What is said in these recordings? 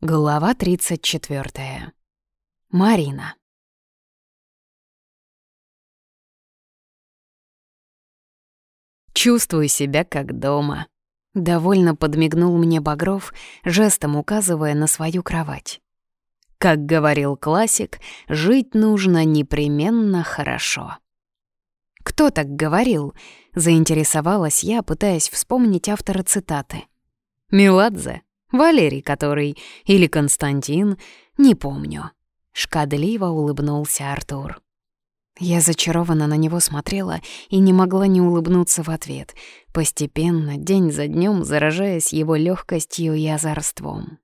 Глава 34. Марина. «Чувствую себя как дома», — довольно подмигнул мне Багров, жестом указывая на свою кровать. Как говорил классик, жить нужно непременно хорошо. «Кто так говорил?» — заинтересовалась я, пытаясь вспомнить автора цитаты. «Меладзе», Валерий который, или Константин, не помню. Шкадливо улыбнулся Артур. Я зачарованно на него смотрела и не могла не улыбнуться в ответ, постепенно, день за днем заражаясь его легкостью и озорством.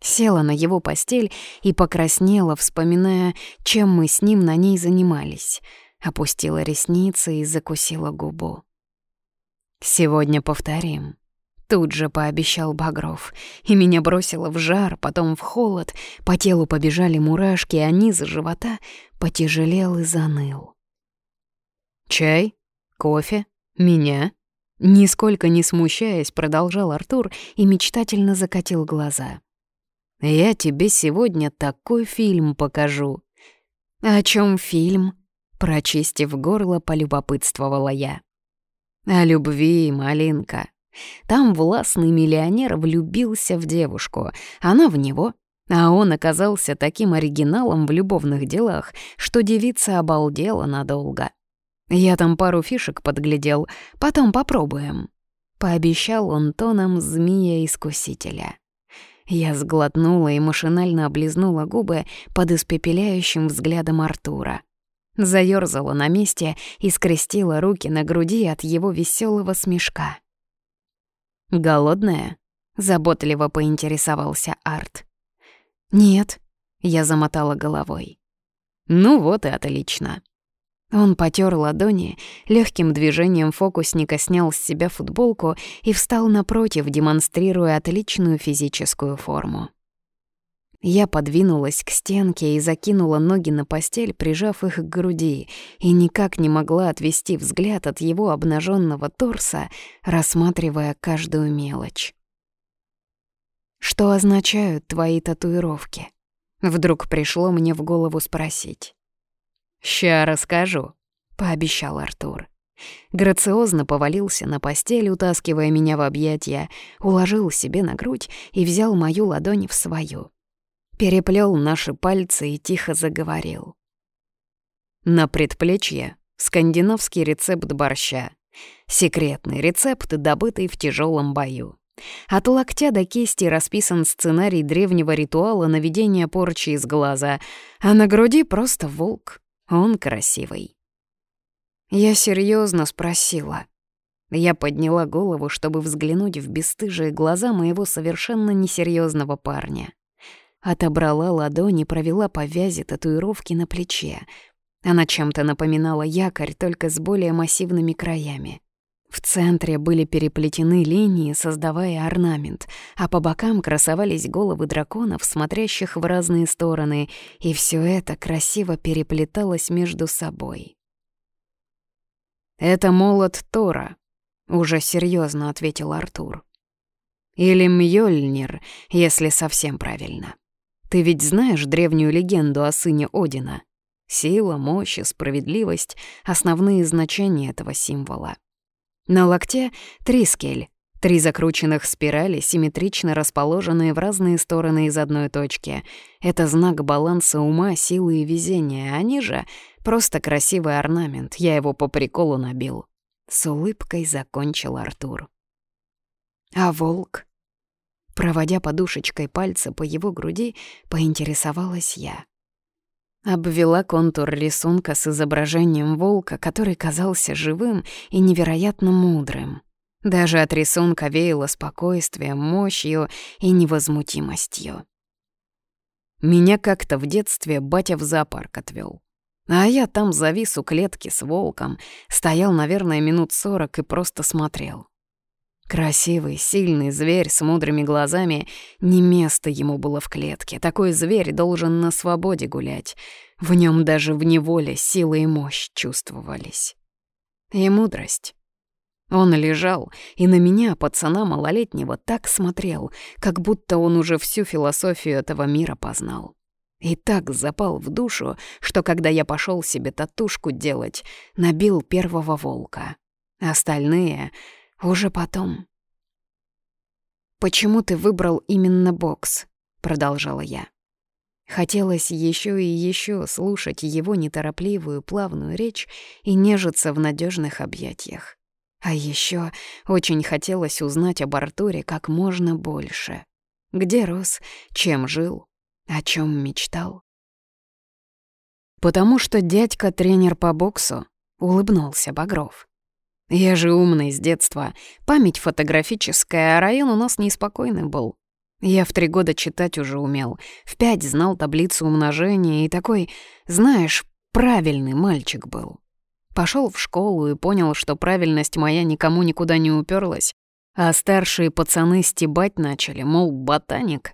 Села на его постель и покраснела, вспоминая, чем мы с ним на ней занимались. Опустила ресницы и закусила губу. «Сегодня повторим», Тут же пообещал Багров, и меня бросило в жар, потом в холод, по телу побежали мурашки, а низ живота потяжелел и заныл. «Чай? Кофе? Меня?» Нисколько не смущаясь, продолжал Артур и мечтательно закатил глаза. «Я тебе сегодня такой фильм покажу». «О чем фильм?» Прочистив горло, полюбопытствовала я. «О любви, малинка», там властный миллионер влюбился в девушку, она в него, а он оказался таким оригиналом в любовных делах, что девица обалдела надолго. Я там пару фишек подглядел, потом попробуем. Пообещал он тоном змея-искусителя. Я сглотнула и машинально облизнула губы под испепеляющим взглядом Артура. Заёрзала на месте и скрестила руки на груди от его веселого смешка. «Голодная?» — заботливо поинтересовался Арт. «Нет», — я замотала головой. «Ну вот и отлично». Он потер ладони, легким движением фокусника снял с себя футболку и встал напротив, демонстрируя отличную физическую форму. Я подвинулась к стенке и закинула ноги на постель, прижав их к груди, и никак не могла отвести взгляд от его обнаженного торса, рассматривая каждую мелочь. «Что означают твои татуировки?» Вдруг пришло мне в голову спросить. «Ща расскажу», — пообещал Артур. Грациозно повалился на постель, утаскивая меня в объятия, уложил себе на грудь и взял мою ладонь в свою переплел наши пальцы и тихо заговорил. На предплечье скандинавский рецепт борща. Секретный рецепт, добытый в тяжелом бою. От локтя до кисти расписан сценарий древнего ритуала наведения порчи из глаза, а на груди просто волк. Он красивый. Я серьезно спросила. Я подняла голову, чтобы взглянуть в бесстыжие глаза моего совершенно несерьезного парня. Отобрала ладонь и провела по вязи татуировки на плече. Она чем-то напоминала якорь, только с более массивными краями. В центре были переплетены линии, создавая орнамент, а по бокам красовались головы драконов, смотрящих в разные стороны, и все это красиво переплеталось между собой. «Это молот Тора», — уже серьезно ответил Артур. «Или Мьёльнир, если совсем правильно». Ты ведь знаешь древнюю легенду о сыне Одина? Сила, мощь и справедливость — основные значения этого символа. На локте — трискель, три закрученных спирали, симметрично расположенные в разные стороны из одной точки. Это знак баланса ума, силы и везения, а ниже — просто красивый орнамент, я его по приколу набил. С улыбкой закончил Артур. А волк? Проводя подушечкой пальца по его груди, поинтересовалась я. Обвела контур рисунка с изображением волка, который казался живым и невероятно мудрым. Даже от рисунка веяло спокойствием, мощью и невозмутимостью. Меня как-то в детстве батя в зоопарк отвёл. А я там завис у клетки с волком, стоял, наверное, минут сорок и просто смотрел. Красивый, сильный зверь с мудрыми глазами. Не место ему было в клетке. Такой зверь должен на свободе гулять. В нем даже в неволе сила и мощь чувствовались. И мудрость. Он лежал и на меня, пацана малолетнего, так смотрел, как будто он уже всю философию этого мира познал. И так запал в душу, что когда я пошел себе татушку делать, набил первого волка. Остальные уже потом. «Почему ты выбрал именно бокс?» — продолжала я. Хотелось еще и еще слушать его неторопливую, плавную речь и нежиться в надежных объятиях. А еще очень хотелось узнать об Артуре как можно больше. Где рос, чем жил, о чем мечтал. Потому что дядька-тренер по боксу улыбнулся Багров. Я же умный с детства, память фотографическая, а район у нас неспокойный был. Я в три года читать уже умел, в пять знал таблицу умножения и такой, знаешь, правильный мальчик был. Пошел в школу и понял, что правильность моя никому никуда не уперлась, а старшие пацаны стебать начали, мол, ботаник.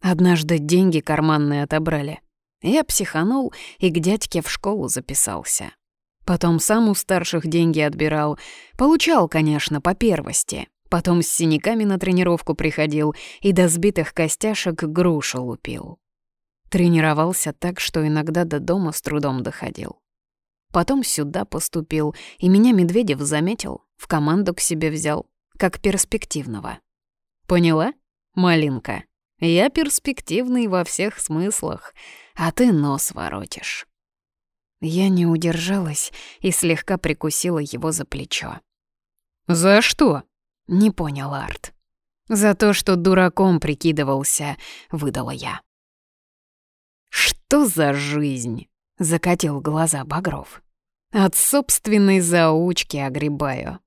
Однажды деньги карманные отобрали. Я психанул и к дядьке в школу записался. Потом сам у старших деньги отбирал. Получал, конечно, по первости. Потом с синяками на тренировку приходил и до сбитых костяшек грушу лупил. Тренировался так, что иногда до дома с трудом доходил. Потом сюда поступил, и меня Медведев заметил, в команду к себе взял, как перспективного. Поняла, малинка? Я перспективный во всех смыслах, а ты нос воротишь. Я не удержалась и слегка прикусила его за плечо. «За что?» — не понял Арт. «За то, что дураком прикидывался», — выдала я. «Что за жизнь?» — закатил глаза Багров. «От собственной заучки огребаю».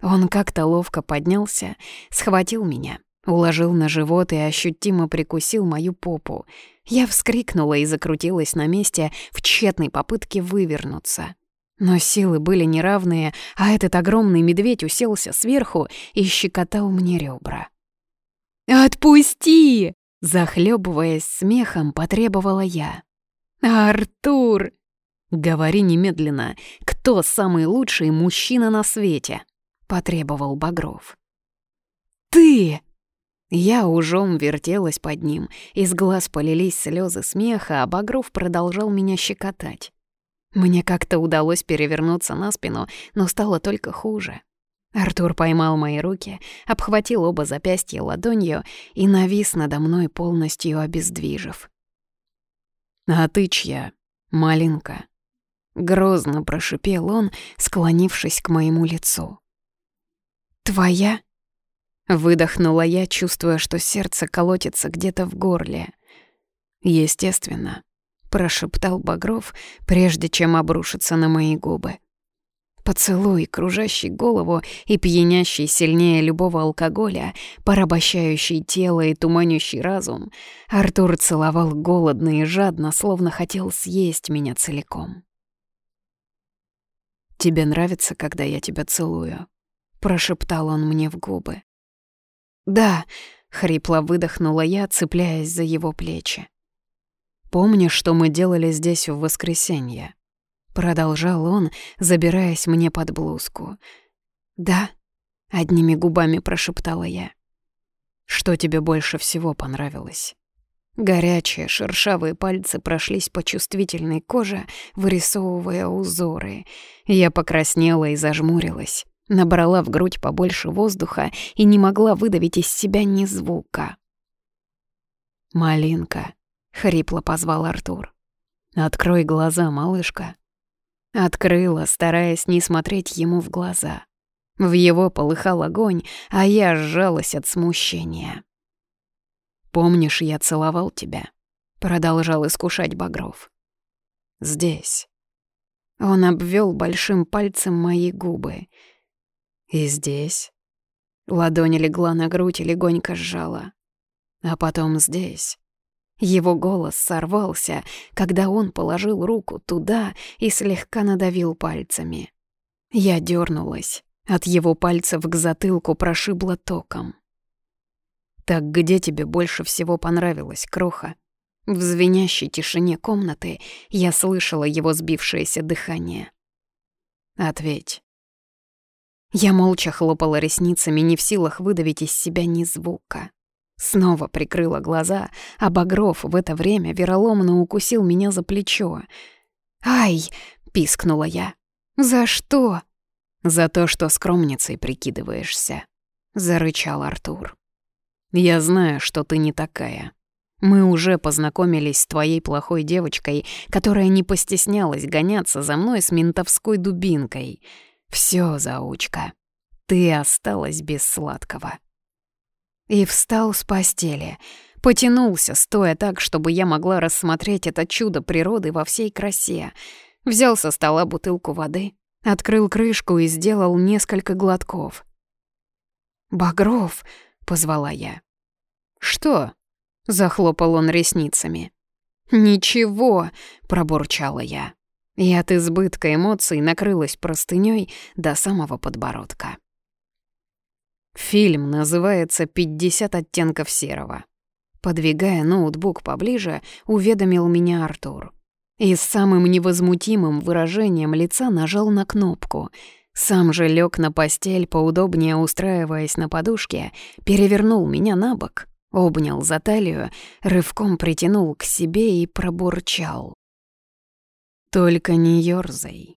Он как-то ловко поднялся, схватил меня, уложил на живот и ощутимо прикусил мою попу. Я вскрикнула и закрутилась на месте в тщетной попытке вывернуться. Но силы были неравные, а этот огромный медведь уселся сверху и щекотал мне ребра. «Отпусти!» — захлебываясь смехом, потребовала я. «Артур!» «Говори немедленно, кто самый лучший мужчина на свете?» — потребовал Багров. «Ты!» Я ужом вертелась под ним, из глаз полились слезы смеха, а Багров продолжал меня щекотать. Мне как-то удалось перевернуться на спину, но стало только хуже. Артур поймал мои руки, обхватил оба запястья ладонью и навис надо мной, полностью обездвижив. «А ты чья, малинка?» Грозно прошипел он, склонившись к моему лицу. «Твоя?» Выдохнула я, чувствуя, что сердце колотится где-то в горле. Естественно прошептал Багров, прежде чем обрушиться на мои губы. Поцелуй, кружащий голову и пьянящий сильнее любого алкоголя, порабощающий тело и туманящий разум, Артур целовал голодно и жадно, словно хотел съесть меня целиком. «Тебе нравится, когда я тебя целую?» — прошептал он мне в губы. «Да», — хрипло выдохнула я, цепляясь за его плечи. «Помнишь, что мы делали здесь в воскресенье?» Продолжал он, забираясь мне под блузку. «Да», — одними губами прошептала я. «Что тебе больше всего понравилось?» Горячие, шершавые пальцы прошлись по чувствительной коже, вырисовывая узоры. Я покраснела и зажмурилась, набрала в грудь побольше воздуха и не могла выдавить из себя ни звука. «Малинка», — хрипло позвал Артур. «Открой глаза, малышка». Открыла, стараясь не смотреть ему в глаза. В его полыхал огонь, а я сжалась от смущения. «Помнишь, я целовал тебя?» — продолжал искушать Багров. «Здесь». Он обвел большим пальцем мои губы. «И здесь». Ладонь легла на грудь и легонько сжала. А потом здесь. Его голос сорвался, когда он положил руку туда и слегка надавил пальцами. Я дернулась. От его пальцев к затылку прошибло током. «Так где тебе больше всего понравилось, Кроха?» В звенящей тишине комнаты я слышала его сбившееся дыхание. «Ответь». Я молча хлопала ресницами, не в силах выдавить из себя ни звука. Снова прикрыла глаза, а Багров в это время вероломно укусил меня за плечо. «Ай!» — пискнула я. «За что?» «За то, что скромницей прикидываешься», — зарычал Артур. «Я знаю, что ты не такая. Мы уже познакомились с твоей плохой девочкой, которая не постеснялась гоняться за мной с ментовской дубинкой. Всё, заучка, ты осталась без сладкого». И встал с постели, потянулся, стоя так, чтобы я могла рассмотреть это чудо природы во всей красе. Взял со стола бутылку воды, открыл крышку и сделал несколько глотков. «Багров!» — позвала я. «Что?» — захлопал он ресницами. «Ничего!» — пробурчала я. И от избытка эмоций накрылась простынёй до самого подбородка. Фильм называется «50 оттенков серого». Подвигая ноутбук поближе, уведомил меня Артур. И с самым невозмутимым выражением лица нажал на кнопку. Сам же лег на постель, поудобнее устраиваясь на подушке, перевернул меня на бок, обнял за талию, рывком притянул к себе и пробурчал. «Только не ёрзай.